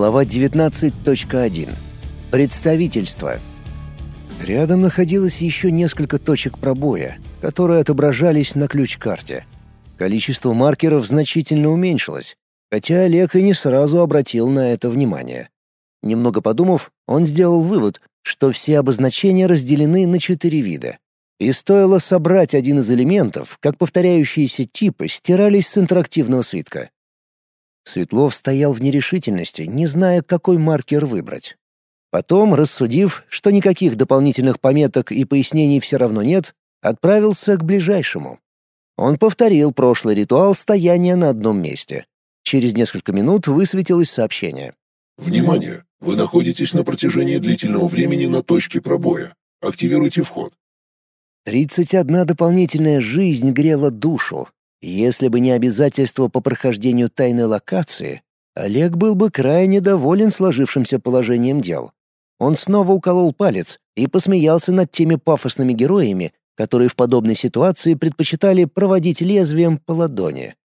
Глава 19.1. Представительство. Рядом находилось еще несколько точек пробоя, которые отображались на ключ-карте. Количество маркеров значительно уменьшилось, хотя Олег и не сразу обратил на это внимание. Немного подумав, он сделал вывод, что все обозначения разделены на четыре вида. И стоило собрать один из элементов, как повторяющиеся типы стирались с интерактивного свитка. Светлов стоял в нерешительности, не зная, какой маркер выбрать. Потом, рассудив, что никаких дополнительных пометок и пояснений все равно нет, отправился к ближайшему. Он повторил прошлый ритуал стояния на одном месте. Через несколько минут высветилось сообщение. «Внимание! Вы находитесь на протяжении длительного времени на точке пробоя. Активируйте вход». Тридцать одна дополнительная жизнь грела душу. Если бы не обязательство по прохождению тайной локации, Олег был бы крайне доволен сложившимся положением дел. Он снова уколол палец и посмеялся над теми пафосными героями, которые в подобной ситуации предпочитали проводить лезвием по ладони.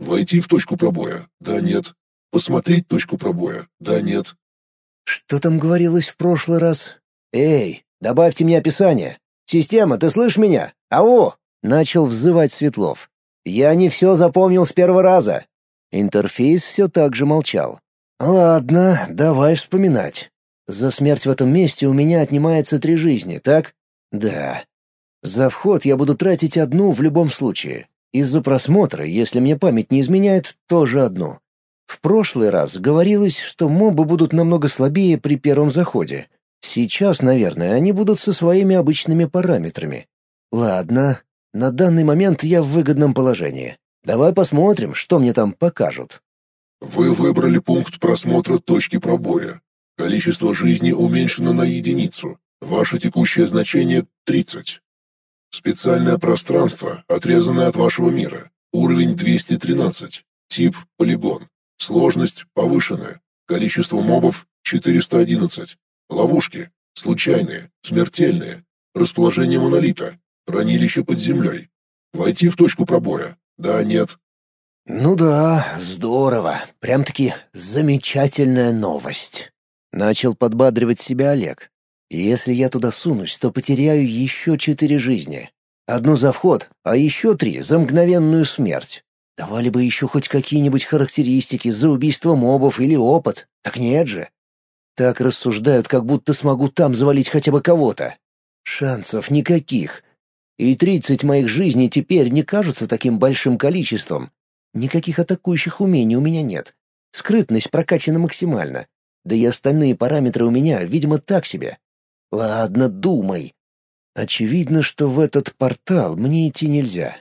«Войти в точку пробоя? Да, нет. Посмотреть точку пробоя? Да, нет. Что там говорилось в прошлый раз? Эй, добавьте мне описание. Система, ты слышишь меня? Ау! Начал взывать Светлов. Я не все запомнил с первого раза. Интерфейс все так же молчал. Ладно, давай вспоминать. За смерть в этом месте у меня отнимается три жизни, так? Да. За вход я буду тратить одну в любом случае. Из-за просмотра, если мне память не изменяет, тоже одну. В прошлый раз говорилось, что мобы будут намного слабее при первом заходе. Сейчас, наверное, они будут со своими обычными параметрами. Ладно, на данный момент я в выгодном положении. Давай посмотрим, что мне там покажут. Вы выбрали пункт просмотра точки пробоя. Количество жизни уменьшено на единицу. Ваше текущее значение — 30. Специальное пространство, отрезанное от вашего мира. Уровень 213. Тип — полигон. Сложность повышенная. Количество мобов 411. Ловушки случайные, смертельные. Расположение монолита. Хранилище под землей. Войти в точку пробоя. Да, нет. Ну да, здорово. Прям-таки замечательная новость. Начал подбадривать себя Олег. Если я туда сунусь, то потеряю еще четыре жизни. Одну за вход, а еще три за мгновенную смерть. Давали бы еще хоть какие-нибудь характеристики за убийство мобов или опыт. Так нет же. Так рассуждают, как будто смогу там завалить хотя бы кого-то. Шансов никаких. И тридцать моих жизней теперь не кажутся таким большим количеством. Никаких атакующих умений у меня нет. Скрытность прокачана максимально. Да и остальные параметры у меня, видимо, так себе. Ладно, думай. Очевидно, что в этот портал мне идти нельзя.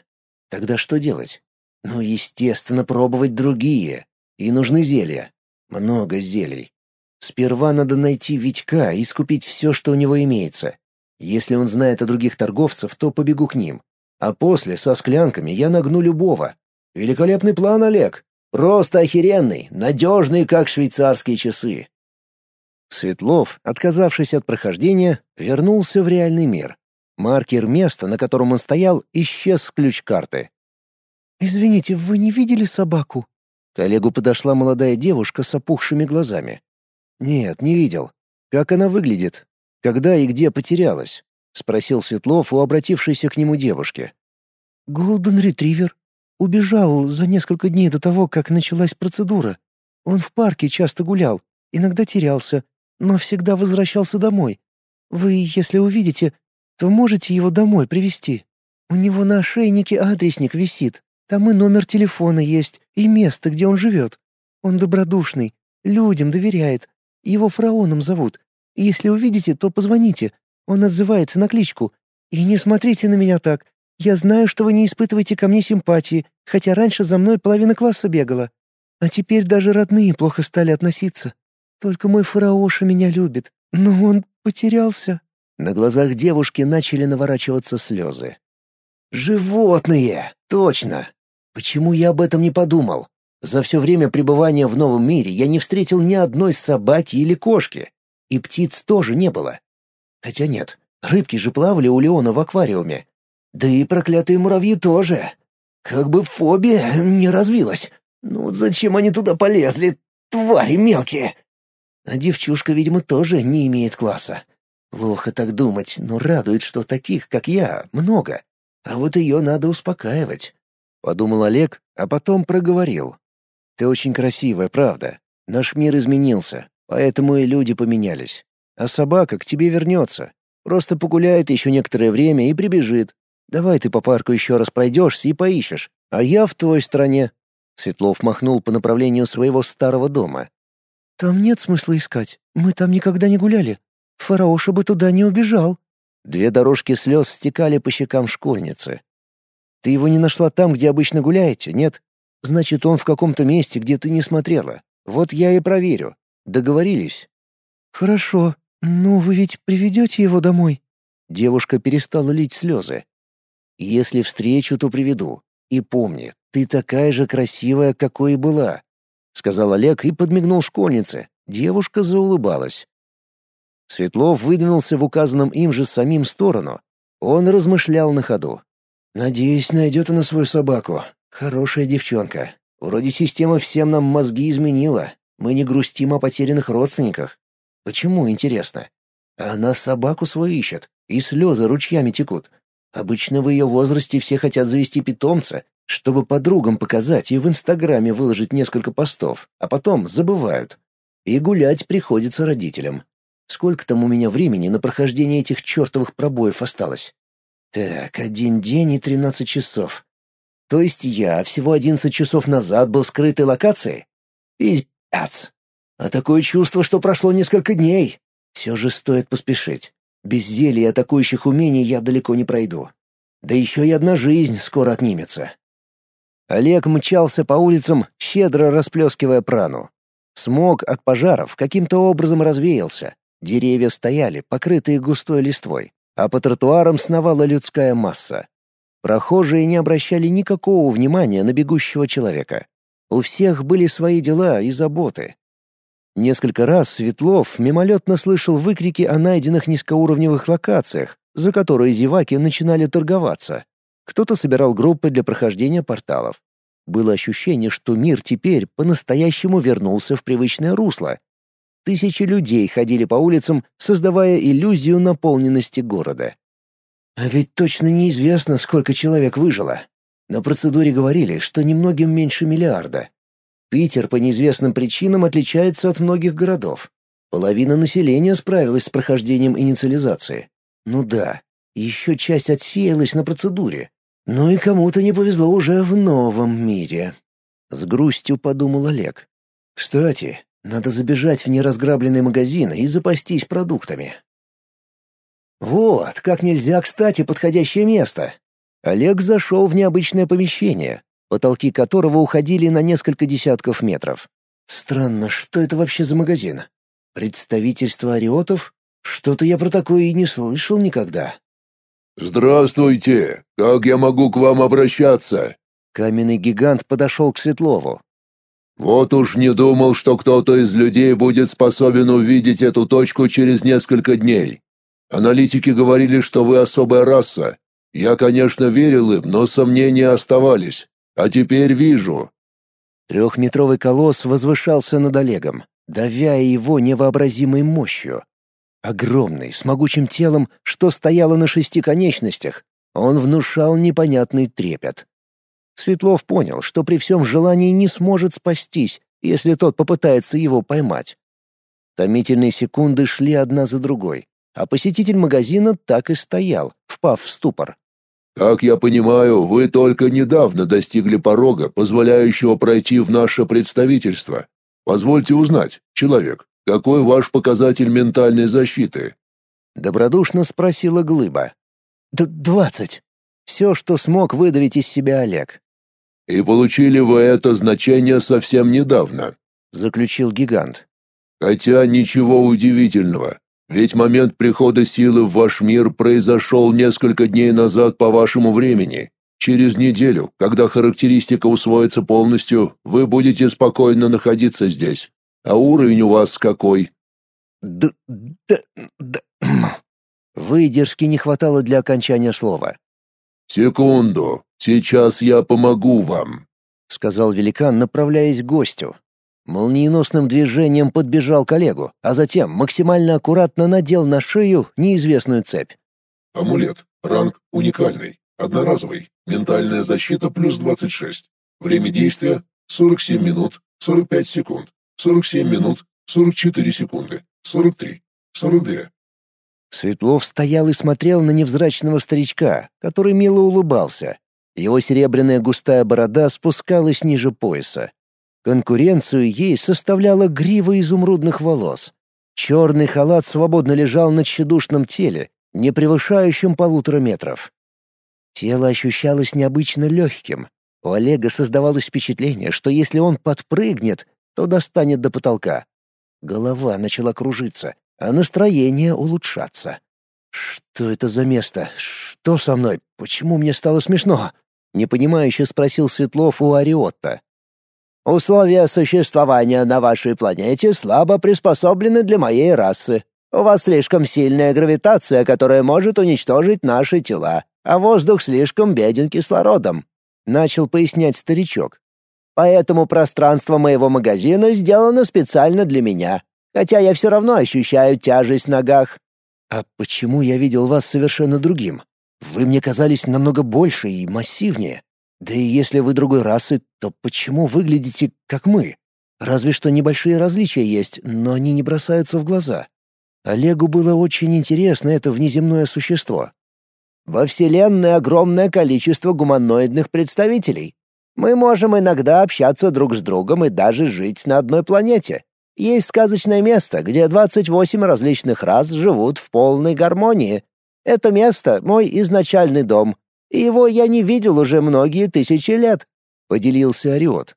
Тогда что делать? Ну, естественно, пробовать другие. И нужны зелья. Много зелий. Сперва надо найти Витька и скупить все, что у него имеется. Если он знает о других торговцев, то побегу к ним. А после, со склянками, я нагну любого. Великолепный план, Олег. Просто охеренный, надежный, как швейцарские часы. Светлов, отказавшись от прохождения, вернулся в реальный мир. Маркер места, на котором он стоял, исчез с ключ-карты. «Извините, вы не видели собаку?» К Олегу подошла молодая девушка с опухшими глазами. «Нет, не видел. Как она выглядит? Когда и где потерялась?» — спросил Светлов у обратившейся к нему девушки. «Голден Ретривер. Убежал за несколько дней до того, как началась процедура. Он в парке часто гулял, иногда терялся, но всегда возвращался домой. Вы, если увидите, то можете его домой привести. У него на ошейнике адресник висит, там и номер телефона есть, и место, где он живет. Он добродушный, людям доверяет. Его фараоном зовут. Если увидите, то позвоните. Он отзывается на кличку. И не смотрите на меня так. Я знаю, что вы не испытываете ко мне симпатии, хотя раньше за мной половина класса бегала. А теперь даже родные плохо стали относиться. Только мой фараоша меня любит. Но он потерялся». На глазах девушки начали наворачиваться слезы. «Животные! Точно! Почему я об этом не подумал? За все время пребывания в новом мире я не встретил ни одной собаки или кошки. И птиц тоже не было. Хотя нет, рыбки же плавали у Леона в аквариуме. Да и проклятые муравьи тоже. Как бы фобия не развилась. Ну вот зачем они туда полезли? твари мелкие!» А девчушка, видимо, тоже не имеет класса. Плохо так думать, но радует, что таких, как я, много. А вот ее надо успокаивать. Подумал Олег, а потом проговорил. «Ты очень красивая, правда. Наш мир изменился, поэтому и люди поменялись. А собака к тебе вернется. Просто погуляет еще некоторое время и прибежит. Давай ты по парку еще раз пройдешься и поищешь, а я в твоей стране». Светлов махнул по направлению своего старого дома. «Там нет смысла искать. Мы там никогда не гуляли. Фараоша бы туда не убежал». Две дорожки слез стекали по щекам школьницы. «Ты его не нашла там, где обычно гуляете, нет? Значит, он в каком-то месте, где ты не смотрела. Вот я и проверю. Договорились?» «Хорошо. Но вы ведь приведете его домой?» Девушка перестала лить слезы. «Если встречу, то приведу. И помни, ты такая же красивая, какой и была», — сказал Олег и подмигнул школьнице. Девушка заулыбалась. Светлов выдвинулся в указанном им же самим сторону. Он размышлял на ходу. «Надеюсь, найдет она свою собаку. Хорошая девчонка. Вроде система всем нам мозги изменила. Мы не грустим о потерянных родственниках. Почему, интересно? Она собаку свою ищет, и слезы ручьями текут. Обычно в ее возрасте все хотят завести питомца, чтобы подругам показать и в Инстаграме выложить несколько постов, а потом забывают. И гулять приходится родителям. Сколько там у меня времени на прохождение этих чертовых пробоев осталось? Так, один день и тринадцать часов. То есть я всего одиннадцать часов назад был скрытой локацией? Пиздец. А такое чувство, что прошло несколько дней. Все же стоит поспешить. Без зелья атакующих умений я далеко не пройду. Да еще и одна жизнь скоро отнимется. Олег мчался по улицам, щедро расплескивая прану. Смог от пожаров каким-то образом развеялся. Деревья стояли, покрытые густой листвой, а по тротуарам сновала людская масса. Прохожие не обращали никакого внимания на бегущего человека. У всех были свои дела и заботы. Несколько раз Светлов мимолетно слышал выкрики о найденных низкоуровневых локациях, за которые зеваки начинали торговаться. Кто-то собирал группы для прохождения порталов. Было ощущение, что мир теперь по-настоящему вернулся в привычное русло, Тысячи людей ходили по улицам, создавая иллюзию наполненности города. А ведь точно неизвестно, сколько человек выжило. На процедуре говорили, что немногим меньше миллиарда. Питер по неизвестным причинам отличается от многих городов. Половина населения справилась с прохождением инициализации. Ну да, еще часть отсеялась на процедуре. Ну и кому-то не повезло уже в новом мире. С грустью подумал Олег. Кстати, надо забежать в неразграбленный магазин и запастись продуктами. Вот, как нельзя кстати подходящее место. Олег зашел в необычное помещение, потолки которого уходили на несколько десятков метров. Странно, что это вообще за магазин? Представительство ариотов? Что-то я про такое и не слышал никогда. «Здравствуйте! Как я могу к вам обращаться?» Каменный гигант подошел к Светлову. Вот уж не думал, что кто-то из людей будет способен увидеть эту точку через несколько дней. Аналитики говорили, что вы особая раса. Я, конечно, верил им, но сомнения оставались. А теперь вижу». Трехметровый колосс возвышался над Олегом, давя его невообразимой мощью. Огромный, с могучим телом, что стояло на шести конечностях, он внушал непонятный трепет. Светлов понял, что при всем желании не сможет спастись, если тот попытается его поймать. Томительные секунды шли одна за другой, а посетитель магазина так и стоял, впав в ступор. «Как я понимаю, вы только недавно достигли порога, позволяющего пройти в наше представительство. Позвольте узнать, человек, какой ваш показатель ментальной защиты?» Добродушно спросила Глыба. «Двадцать». Все, что смог выдавить из себя Олег. «И получили вы это значение совсем недавно», — заключил гигант. «Хотя ничего удивительного, ведь момент прихода силы в ваш мир произошел несколько дней назад по вашему времени. Через неделю, когда характеристика усвоится полностью, вы будете спокойно находиться здесь. А уровень у вас какой?» «Д... д... д...» Выдержки не хватало для окончания слова. «Секунду, сейчас я помогу вам», — сказал великан, направляясь к гостю. Молниеносным движением подбежал к Олегу, а затем максимально аккуратно надел на шею неизвестную цепь. Амулет. Ранг уникальный. Одноразовый. Ментальная защита плюс 26. Время действия 47 минут 45 секунд. 47 минут 44 секунды. 43. 42. Светлов стоял и смотрел на невзрачного старичка, который мило улыбался. Его серебряная густая борода спускалась ниже пояса. Конкуренцию ей составляла грива изумрудных волос. Черный халат свободно лежал на тщедушном теле, не превышающем полутора метров. Тело ощущалось необычно легким. У Олега создавалось впечатление, что если он подпрыгнет, то достанет до потолка. Голова начала кружиться, а настроение улучшаться. «Что это за место? Что со мной? Почему мне стало смешно?» — непонимающе спросил Светлов у Ариотта. Условия существования на вашей планете слабо приспособлены для моей расы. У вас слишком сильная гравитация, которая может уничтожить наши тела, а воздух слишком беден кислородом», — начал пояснять старичок. «Поэтому пространство моего магазина сделано специально для меня, хотя я все равно ощущаю тяжесть в ногах». «А почему я видел вас совершенно другим? Вы мне казались намного больше и массивнее». Да и если вы другой расы, то почему выглядите как мы? Разве что небольшие различия есть, но они не бросаются в глаза. Олегу было очень интересно это внеземное существо. Во Вселенной огромное количество гуманоидных представителей. Мы можем иногда общаться друг с другом и даже жить на одной планете. Есть сказочное место, где 28 различных рас живут в полной гармонии. Это место — мой изначальный дом, его я не видел уже многие тысячи лет», — поделился Ариот.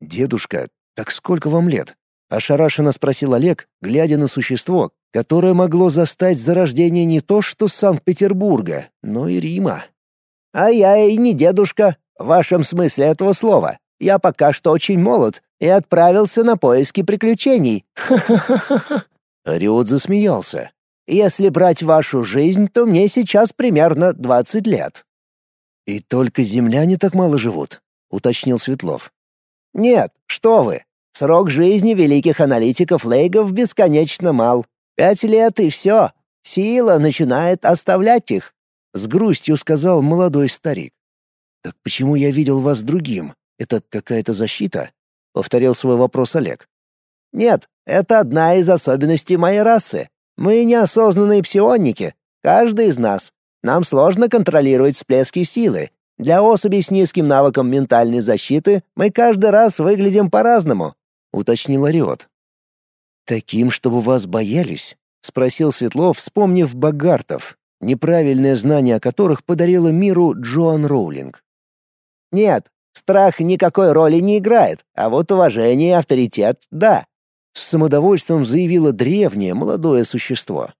«Дедушка, так сколько вам лет?» — ошарашенно спросил Олег, глядя на существо, которое могло застать зарождение не то что Санкт-Петербурга, но и Рима. «А я и не дедушка, в вашем смысле этого слова. Я пока что очень молод и отправился на поиски приключений. Ха-ха-ха-ха!» Ариот засмеялся. «Если брать вашу жизнь, то мне сейчас примерно двадцать лет. «И только земляне так мало живут», — уточнил Светлов. «Нет, что вы. Срок жизни великих аналитиков Лейгов бесконечно мал. Пять лет и все. Сила начинает оставлять их», — с грустью сказал молодой старик. «Так почему я видел вас другим? Это какая-то защита?» — повторил свой вопрос Олег. «Нет, это одна из особенностей моей расы. Мы неосознанные псионники, каждый из нас. Нам сложно контролировать всплески силы. Для особей с низким навыком ментальной защиты мы каждый раз выглядим по-разному», — уточнил Ариот. «Таким, чтобы вас боялись?» — спросил Светлов, вспомнив Багартов, неправильное знание о которых подарила миру Джоан Роулинг. «Нет, страх никакой роли не играет, а вот уважение и авторитет — да», — с самодовольством заявило древнее молодое существо.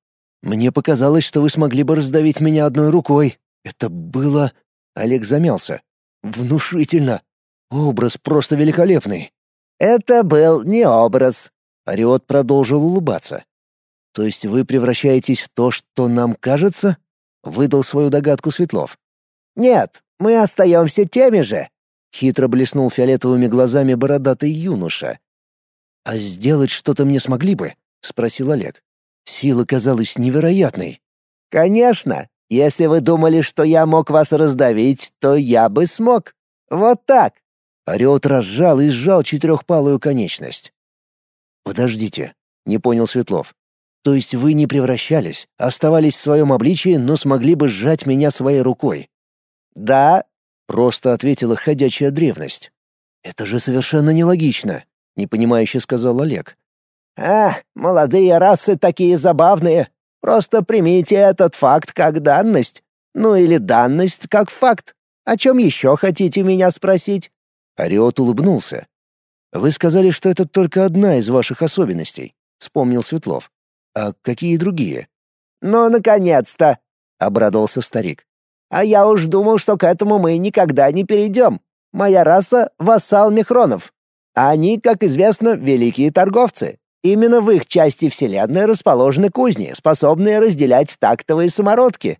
Мне показалось, что вы смогли бы раздавить меня одной рукой. Это было...» Олег замялся. «Внушительно. Образ просто великолепный». «Это был не образ». Ариот продолжил улыбаться. «То есть вы превращаетесь в то, что нам кажется?» Выдал свою догадку Светлов. «Нет, мы остаемся теми же», — хитро блеснул фиолетовыми глазами бородатый юноша. «А сделать что-то мне смогли бы?» — спросил Олег. Сила казалась невероятной. «Конечно! Если вы думали, что я мог вас раздавить, то я бы смог. Вот так!» Орет разжал и сжал четырехпалую конечность. «Подождите», — не понял Светлов. «То есть вы не превращались, оставались в своем обличии, но смогли бы сжать меня своей рукой?» «Да», — просто ответила ходячая древность. «Это же совершенно нелогично», — непонимающе сказал Олег. «А, молодые расы такие забавные. Просто примите этот факт как данность. Ну или данность как факт. О чем еще хотите меня спросить?» Ариот улыбнулся. «Вы сказали, что это только одна из ваших особенностей», — вспомнил Светлов. «А какие другие?» «Ну, наконец-то!» — обрадовался старик. «А я уж думал, что к этому мы никогда не перейдем. Моя раса — вассал Мехронов. А они, как известно, великие торговцы. Именно в их части Вселенной расположены кузни, способные разделять тактовые самородки.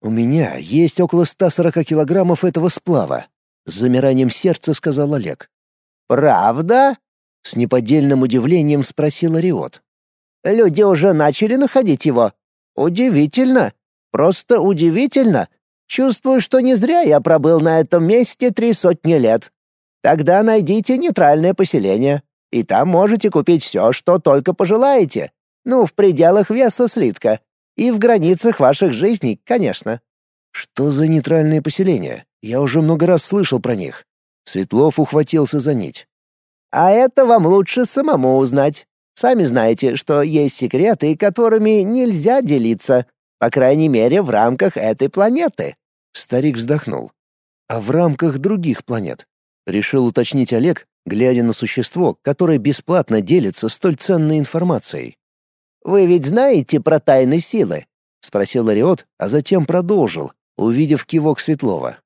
«У меня есть около 140 килограммов этого сплава», — с замиранием сердца сказал Олег. «Правда?» — С неподдельным удивлением спросил Ариот. «Люди уже начали находить его. Удивительно. Просто удивительно. Чувствую, что не зря я пробыл на этом месте три сотни лет. Тогда найдите нейтральное поселение, и там можете купить все, что только пожелаете. Ну, в пределах веса слитка. И в границах ваших жизней, конечно. Что за нейтральные поселения? Я уже много раз слышал про них. Светлов ухватился за нить. А это вам лучше самому узнать. Сами знаете, что есть секреты, которыми нельзя делиться, по крайней мере, в рамках этой планеты. Старик вздохнул. А в рамках других планет? Решил уточнить Олег, глядя на существо, которое бесплатно делится столь ценной информацией. «Вы ведь знаете про тайны силы?» — спросил Ариот, а затем продолжил, увидев кивок Светлова.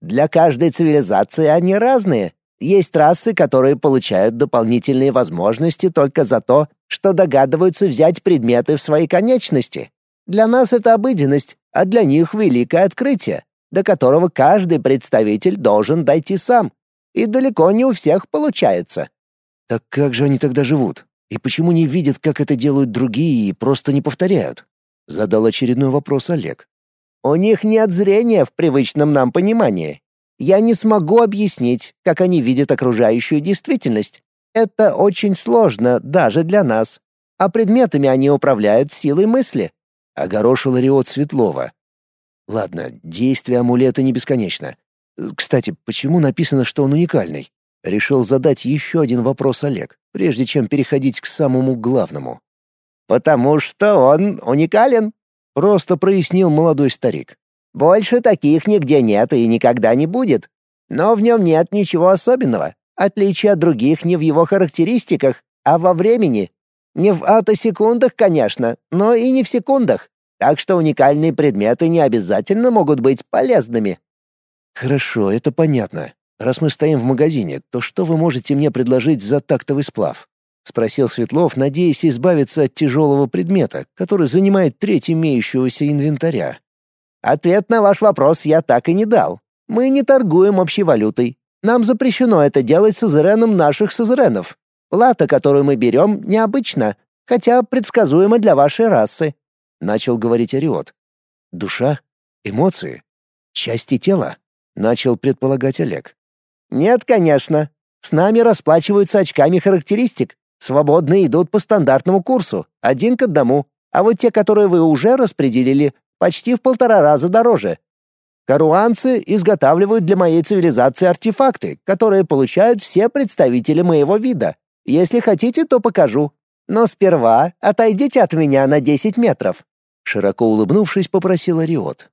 «Для каждой цивилизации они разные. Есть расы, которые получают дополнительные возможности только за то, что догадываются взять предметы в свои конечности. Для нас это обыденность, а для них великое открытие, до которого каждый представитель должен дойти сам. И далеко не у всех получается. Так как же они тогда живут? И почему не видят, как это делают другие и просто не повторяют? Задал очередной вопрос Олег. У них нет зрения в привычном нам понимании. Я не смогу объяснить, как они видят окружающую действительность. Это очень сложно даже для нас. А предметами они управляют силой мысли. Огорошил Риот Светлова. Ладно, действие амулета не бесконечно. Кстати, почему написано, что он уникальный? Решил задать еще один вопрос Олег, прежде чем переходить к самому главному. «Потому что он уникален», — просто прояснил молодой старик. «Больше таких нигде нет и никогда не будет. Но в нем нет ничего особенного. Отличие от других не в его характеристиках, а во времени. Не в атосекундах, конечно, но и не в секундах. Так что уникальные предметы не обязательно могут быть полезными. Хорошо, это понятно. Раз мы стоим в магазине, то что вы можете мне предложить за тактовый сплав? спросил Светлов, надеясь избавиться от тяжелого предмета, который занимает треть имеющегося инвентаря. Ответ на ваш вопрос я так и не дал. Мы не торгуем общей валютой. Нам запрещено это делать сузереном наших сузеренов. Плата, которую мы берем, необычна, хотя предсказуема для вашей расы», — начал говорить Ариот. «Душа? Эмоции? Части тела?» — начал предполагать Олег. «Нет, конечно. С нами расплачиваются очками характеристик. Свободные идут по стандартному курсу, один к одному, а вот те, которые вы уже распределили, почти в полтора раза дороже. Каруанцы изготавливают для моей цивилизации артефакты, которые получают все представители моего вида. Если хотите, то покажу. Но сперва отойдите от меня на 10 метров». Широко улыбнувшись, попросил Ариот.